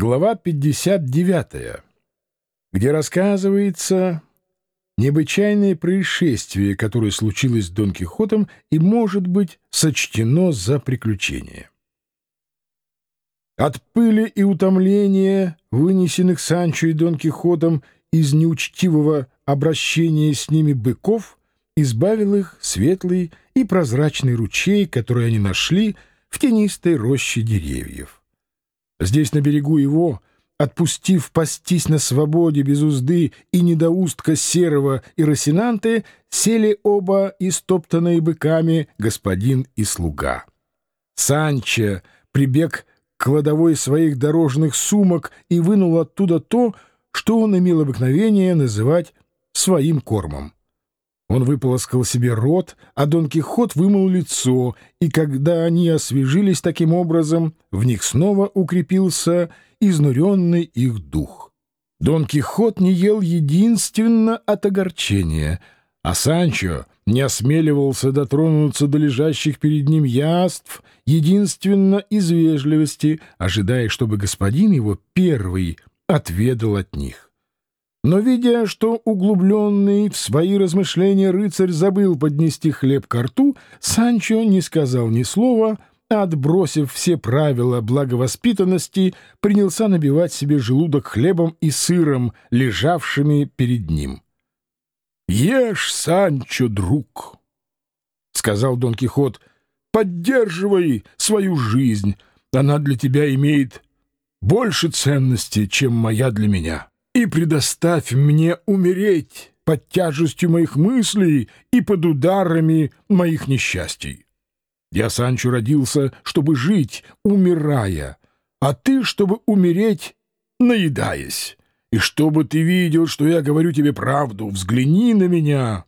Глава 59, где рассказывается необычайное происшествие, которое случилось с Дон Кихотом и, может быть, сочтено за приключение. От пыли и утомления, вынесенных Санчо и Дон Кихотом из неучтивого обращения с ними быков, избавил их светлый и прозрачный ручей, который они нашли в тенистой роще деревьев. Здесь, на берегу его, отпустив пастись на свободе без узды и недоустка серого и росинанты, сели оба истоптанные быками господин и слуга. Санчо прибег к кладовой своих дорожных сумок и вынул оттуда то, что он имел обыкновение называть своим кормом. Он выполоскал себе рот, а Дон Кихот вымыл лицо, и когда они освежились таким образом, в них снова укрепился изнуренный их дух. Дон Кихот не ел единственно от огорчения, а Санчо не осмеливался дотронуться до лежащих перед ним яств единственно из вежливости, ожидая, чтобы господин его первый отведал от них. Но, видя, что углубленный в свои размышления рыцарь забыл поднести хлеб ко рту, Санчо не сказал ни слова, а, отбросив все правила благовоспитанности, принялся набивать себе желудок хлебом и сыром, лежавшими перед ним. «Ешь, Санчо, друг!» — сказал Дон Кихот. «Поддерживай свою жизнь, она для тебя имеет больше ценности, чем моя для меня» и предоставь мне умереть под тяжестью моих мыслей и под ударами моих несчастий. Я, Санчо, родился, чтобы жить, умирая, а ты, чтобы умереть, наедаясь. И чтобы ты видел, что я говорю тебе правду, взгляни на меня,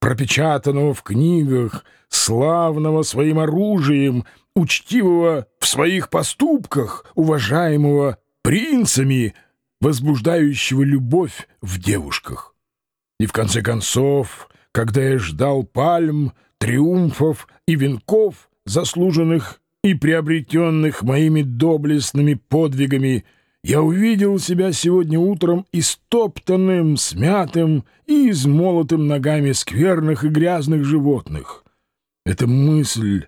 пропечатанного в книгах, славного своим оружием, учтивого в своих поступках, уважаемого принцами, возбуждающего любовь в девушках. И в конце концов, когда я ждал пальм, триумфов и венков, заслуженных и приобретенных моими доблестными подвигами, я увидел себя сегодня утром истоптанным, смятым и измолотым ногами скверных и грязных животных. Эта мысль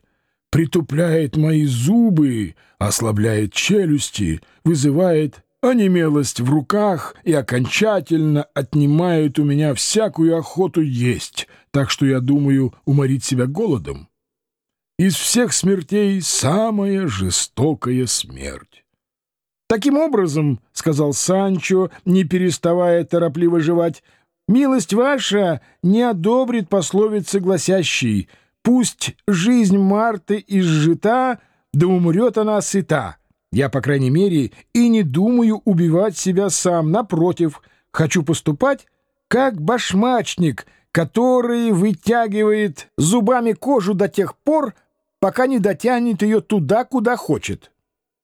притупляет мои зубы, ослабляет челюсти, вызывает онемелость в руках и окончательно отнимают у меня всякую охоту есть, так что я думаю уморить себя голодом. Из всех смертей самая жестокая смерть. «Таким образом, — сказал Санчо, не переставая торопливо жевать, — милость ваша не одобрит пословицы гласящей «Пусть жизнь Марты изжита, да умрет она сыта». Я, по крайней мере, и не думаю убивать себя сам. Напротив, хочу поступать как башмачник, который вытягивает зубами кожу до тех пор, пока не дотянет ее туда, куда хочет.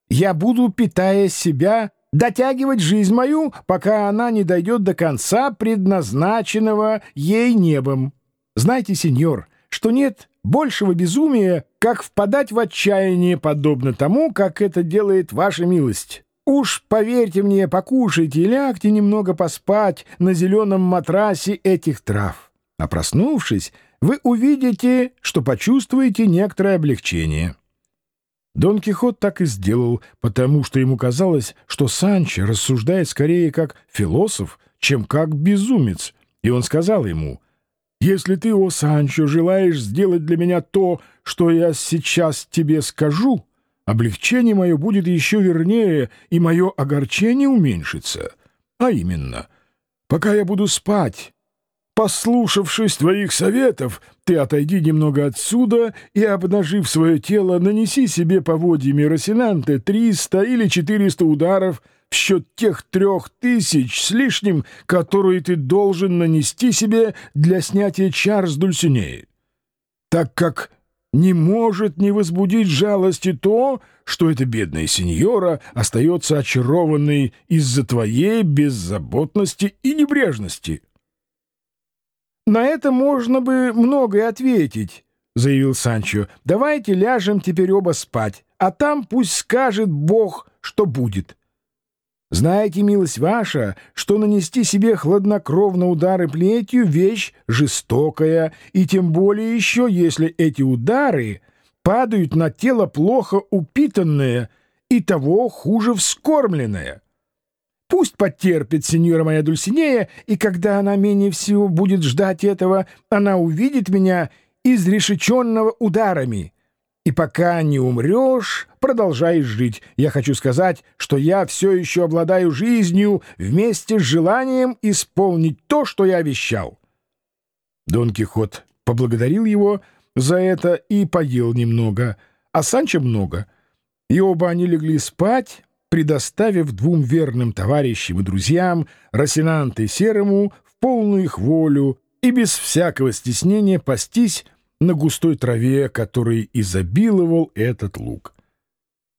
Я буду, питая себя, дотягивать жизнь мою, пока она не дойдет до конца предназначенного ей небом. Знаете, сеньор, что нет большего безумия, как впадать в отчаяние, подобно тому, как это делает ваша милость. Уж поверьте мне, покушайте и лягте немного поспать на зеленом матрасе этих трав. А проснувшись, вы увидите, что почувствуете некоторое облегчение. Дон Кихот так и сделал, потому что ему казалось, что Санчо рассуждает скорее как философ, чем как безумец, и он сказал ему — если ты, о Санчо, желаешь сделать для меня то, что я сейчас тебе скажу, облегчение мое будет еще вернее, и мое огорчение уменьшится. А именно, пока я буду спать, послушавшись твоих советов, ты отойди немного отсюда и, обнажив свое тело, нанеси себе поводьями Росинанте триста или четыреста ударов в счет тех трех тысяч с лишним, которые ты должен нанести себе для снятия чар с Дульсинеи. Так как не может не возбудить жалости то, что эта бедная сеньора остается очарованной из-за твоей беззаботности и небрежности. «На это можно бы многое ответить», — заявил Санчо. «Давайте ляжем теперь оба спать, а там пусть скажет Бог, что будет». Знаете, милость ваша, что нанести себе хладнокровно удары плетью — вещь жестокая, и тем более еще, если эти удары падают на тело плохо упитанное и того хуже вскормленное. Пусть потерпит сеньора моя Дульсинея, и когда она менее всего будет ждать этого, она увидит меня изрешеченного ударами. И пока не умрешь, продолжай жить. Я хочу сказать, что я все еще обладаю жизнью вместе с желанием исполнить то, что я обещал. Дон Кихот поблагодарил его за это и поел немного, а Санчо много. И оба они легли спать, предоставив двум верным товарищам и друзьям, Росинанте Серому, в полную их волю и без всякого стеснения пастись на густой траве, которой изобиловал этот луг.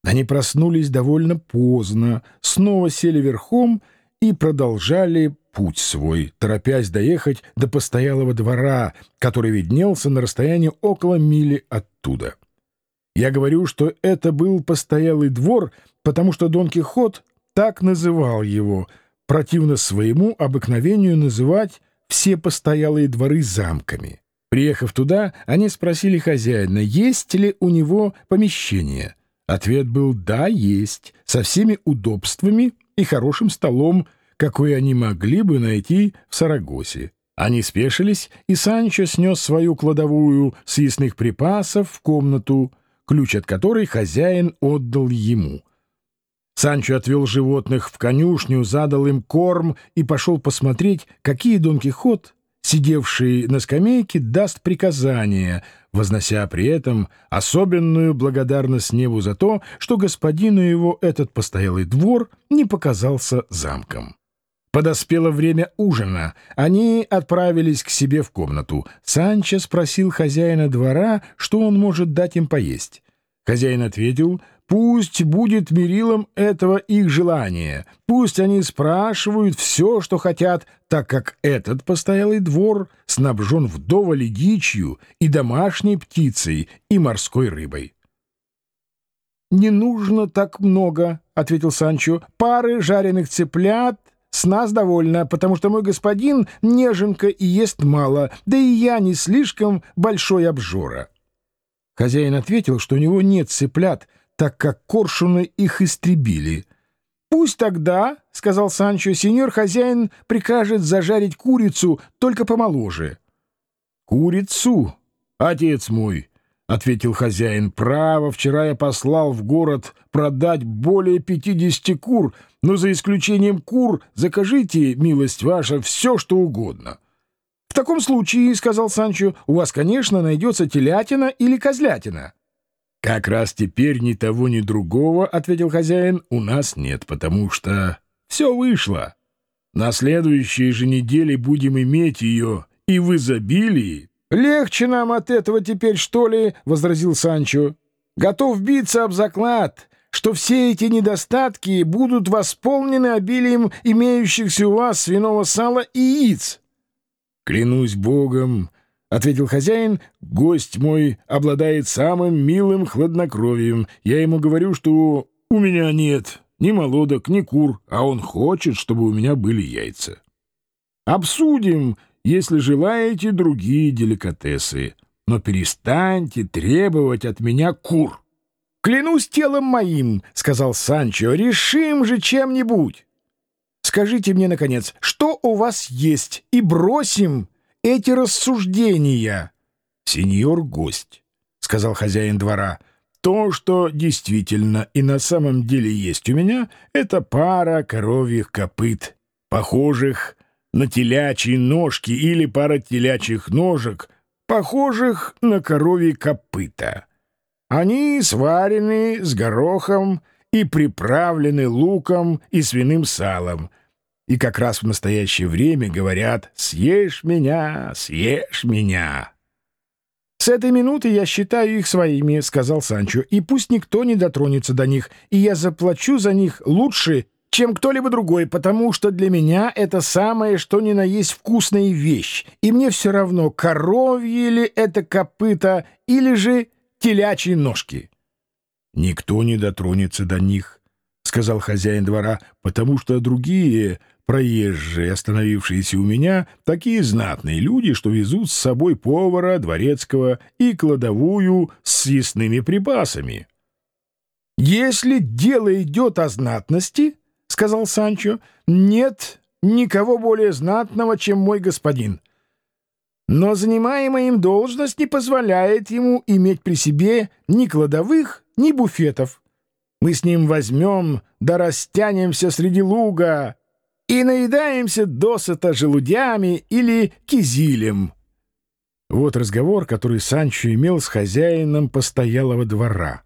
Они проснулись довольно поздно, снова сели верхом и продолжали путь свой, торопясь доехать до постоялого двора, который виднелся на расстоянии около мили оттуда. Я говорю, что это был постоялый двор, потому что Дон Кихот так называл его, противно своему обыкновению называть все постоялые дворы замками. Приехав туда, они спросили хозяина, есть ли у него помещение. Ответ был «да, есть», со всеми удобствами и хорошим столом, какой они могли бы найти в Сарагосе. Они спешились, и Санчо снес свою кладовую съестных припасов в комнату, ключ от которой хозяин отдал ему. Санчо отвел животных в конюшню, задал им корм и пошел посмотреть, какие Дон Кихот сидевший на скамейке, даст приказание, вознося при этом особенную благодарность небу за то, что господину его этот постоялый двор не показался замком. Подоспело время ужина. Они отправились к себе в комнату. Санчо спросил хозяина двора, что он может дать им поесть. Хозяин ответил — Пусть будет мерилом этого их желания. Пусть они спрашивают все, что хотят, так как этот постоялый двор снабжен вдоволь дичью и домашней птицей и морской рыбой. «Не нужно так много», — ответил Санчо. «Пары жареных цыплят с нас довольно, потому что мой господин неженка и ест мало, да и я не слишком большой обжора». Хозяин ответил, что у него нет цыплят, — так как коршуны их истребили. «Пусть тогда, — сказал Санчо, — сеньор хозяин прикажет зажарить курицу, только помоложе». «Курицу, отец мой!» — ответил хозяин. «Право, вчера я послал в город продать более пятидесяти кур, но за исключением кур закажите, милость ваша, все, что угодно». «В таком случае, — сказал Санчо, — у вас, конечно, найдется телятина или козлятина». «Как раз теперь ни того, ни другого, — ответил хозяин, — у нас нет, потому что все вышло. На следующей же неделе будем иметь ее и в изобилии». «Легче нам от этого теперь, что ли?» — возразил Санчо. «Готов биться об заклад, что все эти недостатки будут восполнены обилием имеющихся у вас свиного сала и яиц». «Клянусь богом, — ответил хозяин, — гость мой обладает самым милым хладнокровием. Я ему говорю, что у меня нет ни молодок, ни кур, а он хочет, чтобы у меня были яйца. Обсудим, если желаете, другие деликатесы, но перестаньте требовать от меня кур. — Клянусь телом моим, — сказал Санчо, — решим же чем-нибудь. Скажите мне, наконец, что у вас есть, и бросим эти рассуждения, сеньор гость, — сказал хозяин двора, — то, что действительно и на самом деле есть у меня, это пара коровьих копыт, похожих на телячьи ножки или пара телячьих ножек, похожих на коровьи копыта. Они сварены с горохом и приправлены луком и свиным салом — и как раз в настоящее время говорят «Съешь меня, съешь меня». «С этой минуты я считаю их своими», — сказал Санчо, «и пусть никто не дотронется до них, и я заплачу за них лучше, чем кто-либо другой, потому что для меня это самое, что ни на есть вкусная вещь, и мне все равно, коровьи ли это копыта или же телячьи ножки». «Никто не дотронется до них», сказал хозяин двора, — «потому что другие проезжие, остановившиеся у меня, такие знатные люди, что везут с собой повара, дворецкого и кладовую с съестными припасами». «Если дело идет о знатности, — сказал Санчо, — нет никого более знатного, чем мой господин. Но занимаемая им должность не позволяет ему иметь при себе ни кладовых, ни буфетов. Мы с ним возьмем да растянемся среди луга и наедаемся досыта желудями или кизилем. Вот разговор, который Санчо имел с хозяином постоялого двора.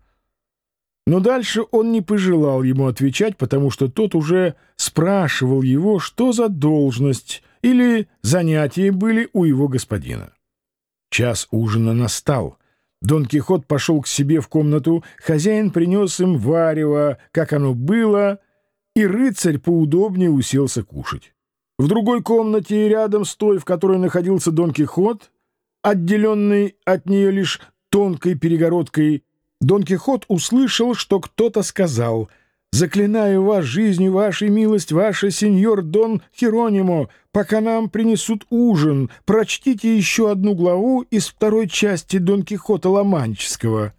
Но дальше он не пожелал ему отвечать, потому что тот уже спрашивал его, что за должность или занятия были у его господина. Час ужина настал. Дон Кихот пошел к себе в комнату, хозяин принес им варево, как оно было, и рыцарь поудобнее уселся кушать. В другой комнате, рядом с той, в которой находился Дон Кихот, отделенный от нее лишь тонкой перегородкой, Дон Кихот услышал, что кто-то сказал «Заклинаю вас жизнью вашей милость, ваше сеньор Дон Херонимо, пока нам принесут ужин, прочтите еще одну главу из второй части Дон Кихота Ломанческого».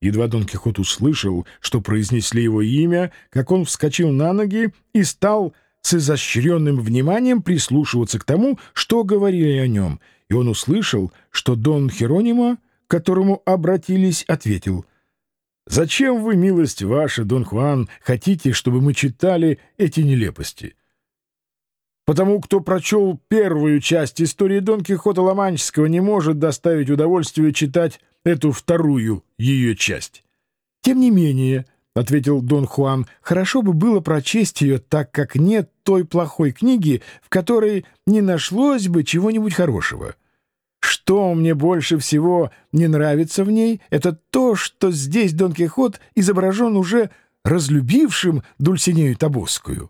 Едва Дон Кихот услышал, что произнесли его имя, как он вскочил на ноги и стал с изощренным вниманием прислушиваться к тому, что говорили о нем, и он услышал, что Дон Херонимо к которому обратились, ответил, «Зачем вы, милость ваша, Дон Хуан, хотите, чтобы мы читали эти нелепости?» Потому кто прочел первую часть истории Дон Кихота Ломанческого, не может доставить удовольствие читать эту вторую ее часть. «Тем не менее», — ответил Дон Хуан, — «хорошо бы было прочесть ее, так как нет той плохой книги, в которой не нашлось бы чего-нибудь хорошего». Что мне больше всего не нравится в ней, это то, что здесь Дон Кихот изображен уже разлюбившим Дульсинею Табусскую.